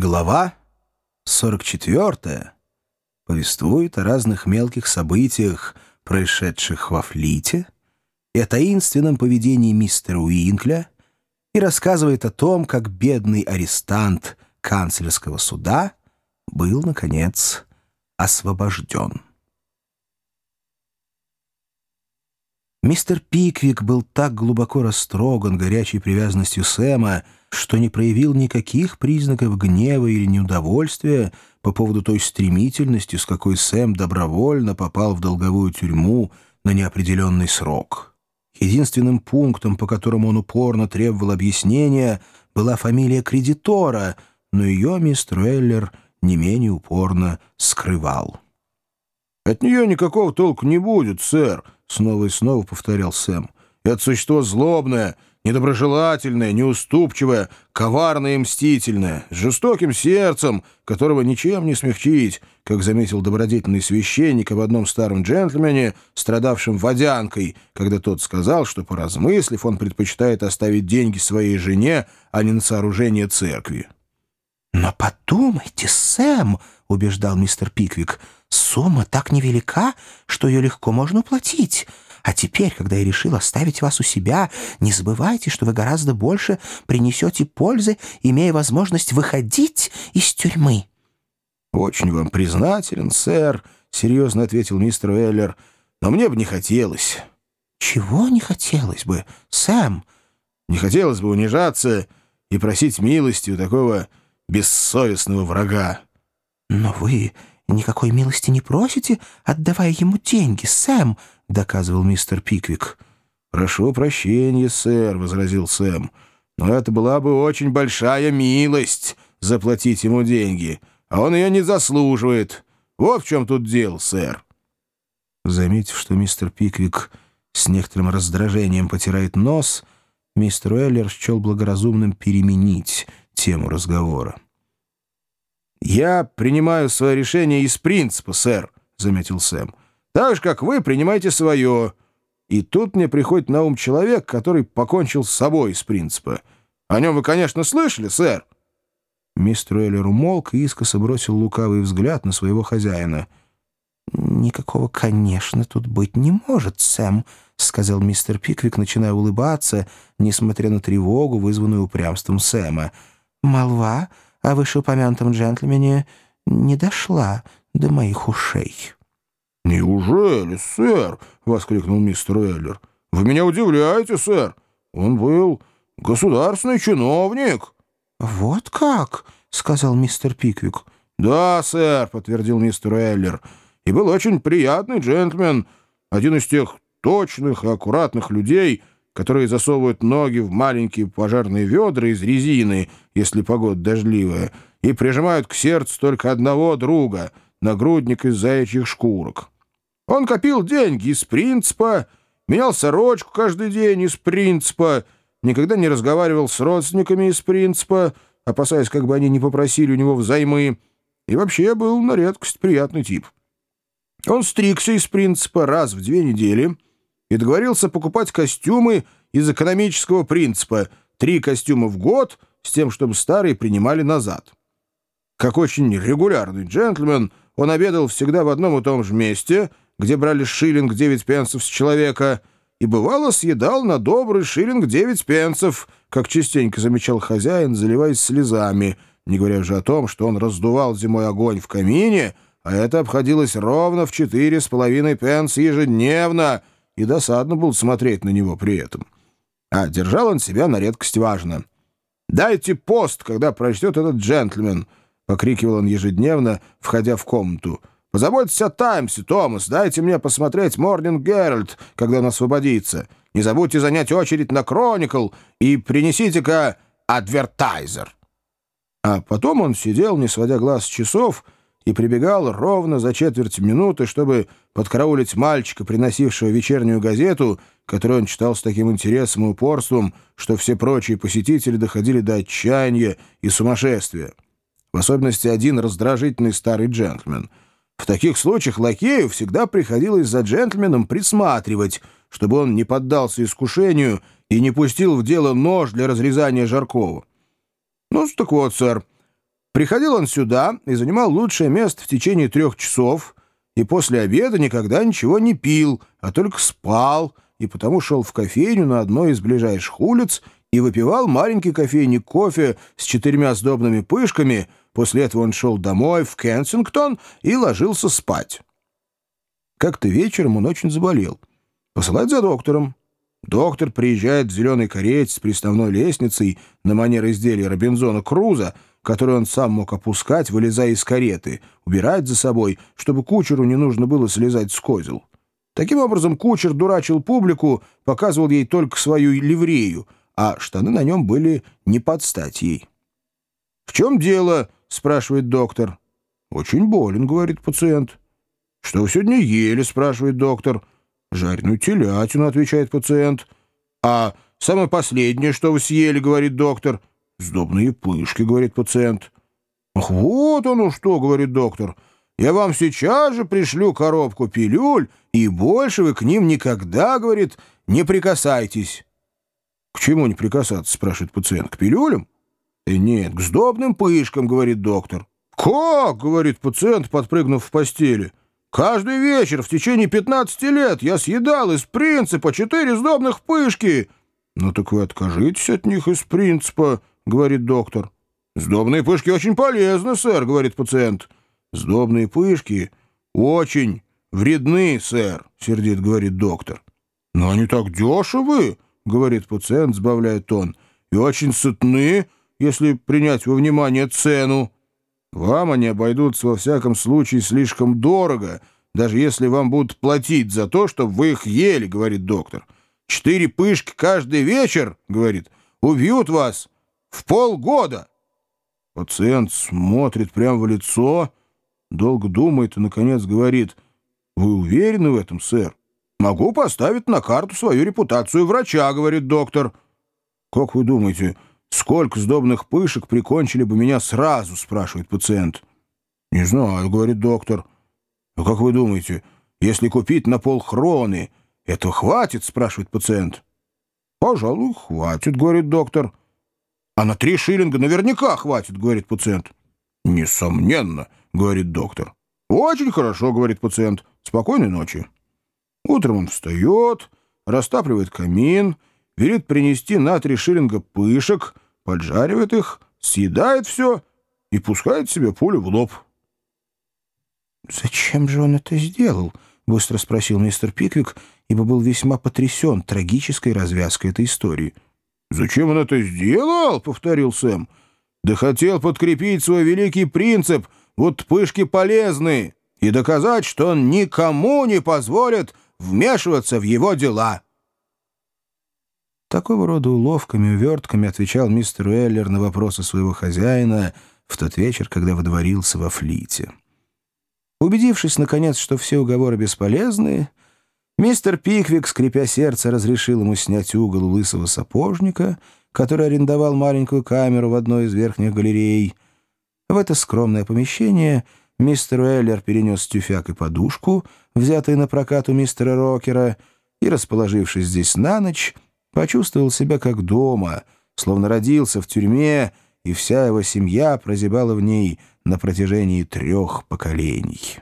Глава 44 повествует о разных мелких событиях, происшедших во флите, и о таинственном поведении мистера Уинкля, и рассказывает о том, как бедный арестант канцлерского суда был, наконец, освобожден. Мистер Пиквик был так глубоко растроган горячей привязанностью Сэма, что не проявил никаких признаков гнева или неудовольствия по поводу той стремительности, с какой Сэм добровольно попал в долговую тюрьму на неопределенный срок. Единственным пунктом, по которому он упорно требовал объяснения, была фамилия кредитора, но ее мистер Эллер не менее упорно скрывал. «От нее никакого толку не будет, сэр», — снова и снова повторял Сэм. «Это существо злобное, недоброжелательное, неуступчивое, коварное и мстительное, с жестоким сердцем, которого ничем не смягчить, как заметил добродетельный священник об одном старом джентльмене, страдавшем водянкой, когда тот сказал, что, поразмыслив, он предпочитает оставить деньги своей жене, а не на сооружение церкви». «Но подумайте, Сэм», — убеждал мистер Пиквик, — Сумма так невелика, что ее легко можно уплатить. А теперь, когда я решил оставить вас у себя, не забывайте, что вы гораздо больше принесете пользы, имея возможность выходить из тюрьмы». «Очень вам признателен, сэр», — серьезно ответил мистер Эллер. «Но мне бы не хотелось». «Чего не хотелось бы, Сэм?» «Не хотелось бы унижаться и просить милости у такого бессовестного врага». «Но вы «Никакой милости не просите, отдавая ему деньги, Сэм», — доказывал мистер Пиквик. «Прошу прощения, сэр», — возразил Сэм. «Но это была бы очень большая милость заплатить ему деньги, а он ее не заслуживает. Вот в чем тут дело, сэр». Заметив, что мистер Пиквик с некоторым раздражением потирает нос, мистер Уэллер счел благоразумным переменить тему разговора. «Я принимаю свое решение из принципа, сэр», — заметил Сэм. «Так же, как вы принимаете свое. И тут мне приходит на ум человек, который покончил с собой из принципа. О нем вы, конечно, слышали, сэр?» Мистер Уэллер умолк и искоса бросил лукавый взгляд на своего хозяина. «Никакого, конечно, тут быть не может, Сэм», — сказал мистер Пиквик, начиная улыбаться, несмотря на тревогу, вызванную упрямством Сэма. «Молва о вышеупомянутом джентльмене не дошла до моих ушей». «Неужели, сэр?» — воскликнул мистер Эллер. «Вы меня удивляете, сэр. Он был государственный чиновник». «Вот как?» — сказал мистер Пиквик. «Да, сэр», — подтвердил мистер Эллер. «И был очень приятный джентльмен, один из тех точных и аккуратных людей, которые засовывают ноги в маленькие пожарные ведра из резины, если погода дождливая, и прижимают к сердцу только одного друга, нагрудник из заячьих шкурок. Он копил деньги из принципа, менял сорочку каждый день из принципа, никогда не разговаривал с родственниками из принципа, опасаясь, как бы они не попросили у него взаймы, и вообще был на редкость приятный тип. Он стригся из принципа раз в две недели — и договорился покупать костюмы из экономического принципа три костюма в год с тем, чтобы старые принимали назад. Как очень регулярный джентльмен, он обедал всегда в одном и том же месте, где брали шиллинг 9 пенсов с человека, и бывало съедал на добрый шиллинг 9 пенсов, как частенько замечал хозяин, заливаясь слезами, не говоря уже о том, что он раздувал зимой огонь в камине, а это обходилось ровно в четыре с половиной пенс ежедневно — и досадно было смотреть на него при этом. А держал он себя на редкость важно. «Дайте пост, когда прочтет этот джентльмен», — покрикивал он ежедневно, входя в комнату. «Позаботьтесь о Таймсе, Томас, дайте мне посмотреть Морнинг Геральт, когда он освободится. Не забудьте занять очередь на Кроникл и принесите-ка адвертайзер». А потом он сидел, не сводя глаз с часов, — и прибегал ровно за четверть минуты, чтобы подкараулить мальчика, приносившего вечернюю газету, которую он читал с таким интересом и упорством, что все прочие посетители доходили до отчаяния и сумасшествия. В особенности один раздражительный старый джентльмен. В таких случаях лакею всегда приходилось за джентльменом присматривать, чтобы он не поддался искушению и не пустил в дело нож для разрезания жаркого. Ну, так вот, сэр, Приходил он сюда и занимал лучшее место в течение трех часов, и после обеда никогда ничего не пил, а только спал, и потому шел в кофейню на одной из ближайших улиц и выпивал маленький кофейник кофе с четырьмя сдобными пышками, после этого он шел домой в Кенсингтон и ложился спать. Как-то вечером он очень заболел. Посылать за доктором. Доктор приезжает в зеленой карете с приставной лестницей на манер изделия Робинзона Круза, который он сам мог опускать, вылезая из кареты, убирать за собой, чтобы кучеру не нужно было слезать с козел. Таким образом, кучер дурачил публику, показывал ей только свою ливрею, а штаны на нем были не под стать ей. «В чем дело?» — спрашивает доктор. «Очень болен», — говорит пациент. «Что вы сегодня ели?» — спрашивает доктор. «Жареную телятину», — отвечает пациент. «А самое последнее, что вы съели?» — говорит доктор. «Сдобные пышки», — говорит пациент. «Ах, вот оно что!» — говорит доктор. «Я вам сейчас же пришлю коробку пилюль, и больше вы к ним никогда, — говорит, — не прикасайтесь». «К чему не прикасаться?» — спрашивает пациент. «К пилюлям?» «Э, «Нет, к сдобным пышкам», — говорит доктор. «Как?» — говорит пациент, подпрыгнув в постели. Каждый вечер в течение 15 лет я съедал из принципа четыре сдобных пышки. Ну так вы откажитесь от них из принципа, говорит доктор. Сдобные пышки очень полезны, сэр, говорит пациент. Сдобные пышки очень вредны, сэр, сердит говорит доктор. Но они так дешевы, говорит пациент, сбавляя тон, и очень сытны, если принять во внимание цену. Вам они обойдутся во всяком случае слишком дорого, даже если вам будут платить за то, чтобы вы их ели, говорит доктор. Четыре пышки каждый вечер, говорит, убьют вас в полгода. Пациент смотрит прямо в лицо, долго думает и, наконец, говорит, «Вы уверены в этом, сэр? Могу поставить на карту свою репутацию врача», — говорит доктор. «Как вы думаете, — «Сколько сдобных пышек прикончили бы меня сразу?» — спрашивает пациент. «Не знаю», — говорит доктор. «А как вы думаете, если купить на полхроны, этого хватит?» — спрашивает пациент. «Пожалуй, хватит», — говорит доктор. «А на три шиллинга наверняка хватит», — говорит пациент. «Несомненно», — говорит доктор. «Очень хорошо», — говорит пациент. «Спокойной ночи». Утром он встает, растапливает камин — велит принести на три шиллинга пышек, поджаривает их, съедает все и пускает себе пулю в лоб. «Зачем же он это сделал?» — быстро спросил мистер Пиквик, ибо был весьма потрясен трагической развязкой этой истории. «Зачем он это сделал?» — повторил Сэм. «Да хотел подкрепить свой великий принцип, вот пышки полезны, и доказать, что он никому не позволит вмешиваться в его дела». Такого рода уловками, увертками отвечал мистер Уэллер на вопросы своего хозяина в тот вечер, когда водворился во флите. Убедившись, наконец, что все уговоры бесполезны, мистер Пиквик, скрипя сердце, разрешил ему снять угол у лысого сапожника, который арендовал маленькую камеру в одной из верхних галерей. В это скромное помещение мистер Уэллер перенес тюфяк и подушку, взятые на прокат у мистера Рокера, и, расположившись здесь на ночь, почувствовал себя как дома, словно родился в тюрьме, и вся его семья прозябала в ней на протяжении трех поколений.